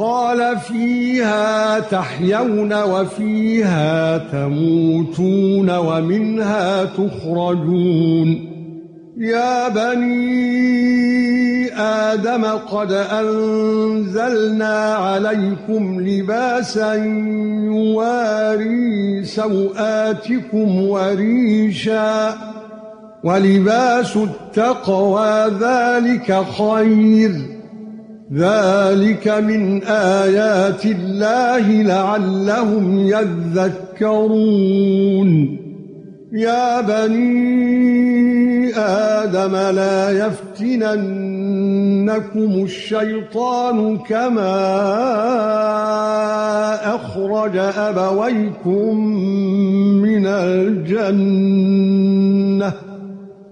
قال فيها تحيون وفيها تموتون ومنها تخرجون. يا بني آدم قد أنزلنا عليكم لباسا يواري سوآتكم وريشا. ولباس التقوى ذلك خير. ذلك من آيات الله لعلهم يذكرون. يا بني آدم لا يفتننكم الشيطان كما أخرج أبويكم من الجنة.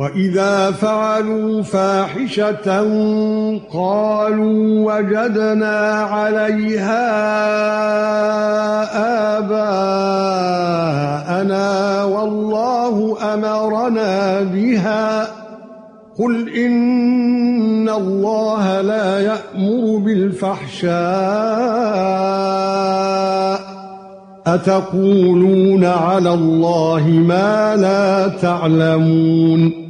وإذا فعلوا فاحشة قالوا وجدنا عليها آباءنا والله أمرنا بها. قل إن الله لا يأمر بالفحشاء. أتقولون على الله ما لا تعلمون؟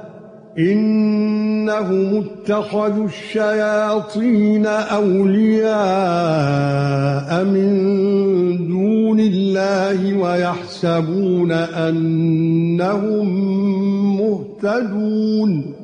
إنهم اتخذوا الشياطين أولياء من دون الله ويحسبون أنهم مهتدون.